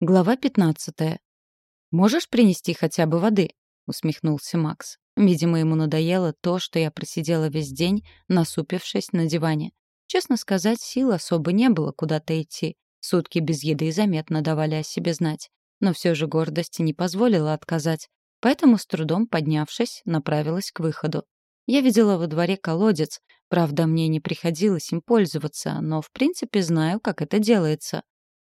Глава 15. «Можешь принести хотя бы воды?» — усмехнулся Макс. Видимо, ему надоело то, что я просидела весь день, насупившись на диване. Честно сказать, сил особо не было куда-то идти. Сутки без еды заметно давали о себе знать. Но все же гордости не позволила отказать. Поэтому, с трудом поднявшись, направилась к выходу. Я видела во дворе колодец. Правда, мне не приходилось им пользоваться, но, в принципе, знаю, как это делается.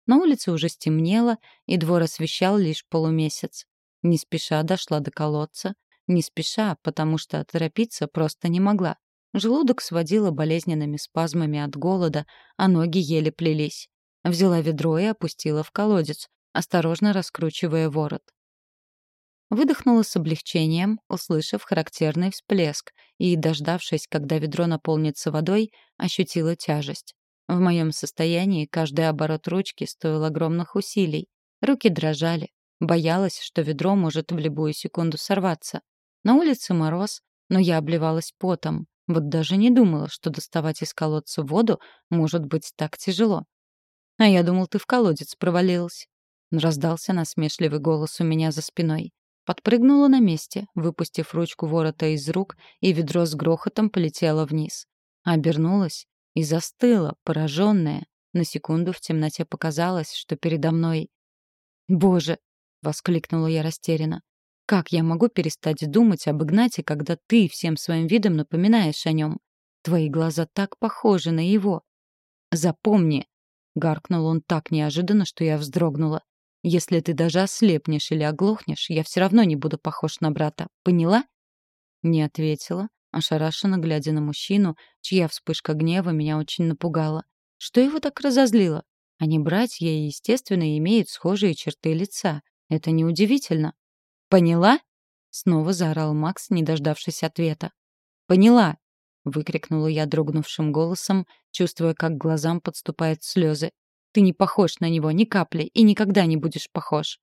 На улице уже стемнело, и двор освещал лишь полумесяц. Не спеша дошла до колодца. Не спеша, потому что торопиться просто не могла. Желудок сводило болезненными спазмами от голода, а ноги еле плелись. Взяла ведро и опустила в колодец, осторожно раскручивая ворот. Выдохнула с облегчением, услышав характерный всплеск, и, дождавшись, когда ведро наполнится водой, ощутила тяжесть. В моем состоянии каждый оборот ручки стоил огромных усилий. Руки дрожали. Боялась, что ведро может в любую секунду сорваться. На улице мороз, но я обливалась потом. Вот даже не думала, что доставать из колодца воду может быть так тяжело. «А я думал, ты в колодец провалилась». Раздался насмешливый голос у меня за спиной. Подпрыгнула на месте, выпустив ручку ворота из рук, и ведро с грохотом полетело вниз. Обернулась и застыла, пораженная. На секунду в темноте показалось, что передо мной... «Боже!» — воскликнула я растерянно. «Как я могу перестать думать об Игнате, когда ты всем своим видом напоминаешь о нем? Твои глаза так похожи на его!» «Запомни!» — гаркнул он так неожиданно, что я вздрогнула. «Если ты даже ослепнешь или оглохнешь, я все равно не буду похож на брата. Поняла?» Не ответила, ошарашенно глядя на мужчину, чья вспышка гнева меня очень напугала. Что его так разозлило? Они братья и, естественно, имеют схожие черты лица. Это неудивительно. «Поняла?» — снова заорал Макс, не дождавшись ответа. «Поняла!» — выкрикнула я дрогнувшим голосом, чувствуя, как глазам подступают слезы. «Ты не похож на него ни капли и никогда не будешь похож!»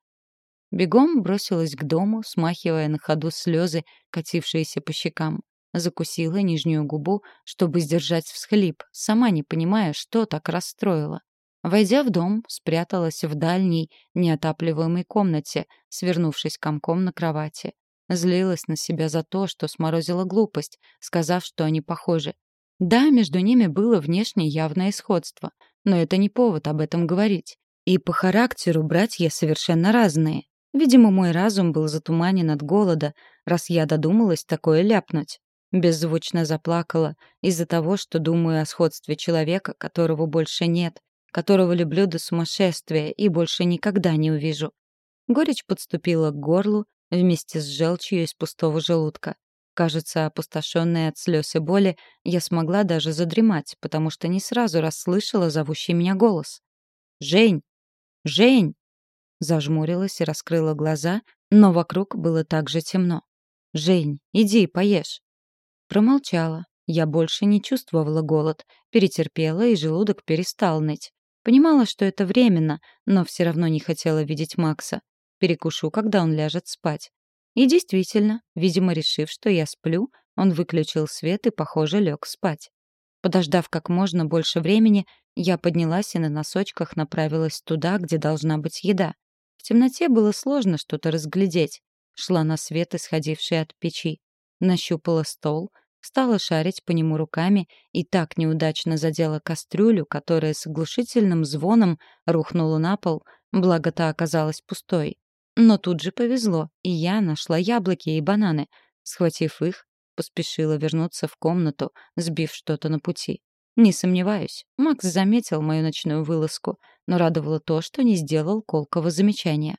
Бегом бросилась к дому, смахивая на ходу слезы, катившиеся по щекам. Закусила нижнюю губу, чтобы сдержать всхлип, сама не понимая, что так расстроило. Войдя в дом, спряталась в дальней, неотапливаемой комнате, свернувшись комком на кровати. Злилась на себя за то, что сморозила глупость, сказав, что они похожи. Да, между ними было внешне явное сходство, но это не повод об этом говорить. И по характеру братья совершенно разные. Видимо, мой разум был затуманен от голода, раз я додумалась такое ляпнуть. Беззвучно заплакала из-за того, что думаю о сходстве человека, которого больше нет, которого люблю до сумасшествия и больше никогда не увижу. Горечь подступила к горлу вместе с желчью из пустого желудка. Кажется, опустошенная от слез и боли, я смогла даже задремать, потому что не сразу расслышала зовущий меня голос. «Жень! Жень!» Зажмурилась и раскрыла глаза, но вокруг было так же темно. «Жень, иди, поешь!» Промолчала. Я больше не чувствовала голод, перетерпела, и желудок перестал ныть. Понимала, что это временно, но все равно не хотела видеть Макса. Перекушу, когда он ляжет спать. И действительно, видимо, решив, что я сплю, он выключил свет и, похоже, лег спать. Подождав как можно больше времени, я поднялась и на носочках направилась туда, где должна быть еда. В темноте было сложно что-то разглядеть. Шла на свет, исходивший от печи нащупала стол, стала шарить по нему руками и так неудачно задела кастрюлю, которая с оглушительным звоном рухнула на пол, благо та оказалась пустой. Но тут же повезло, и я нашла яблоки и бананы. Схватив их, поспешила вернуться в комнату, сбив что-то на пути. Не сомневаюсь, Макс заметил мою ночную вылазку, но радовало то, что не сделал колкого замечания.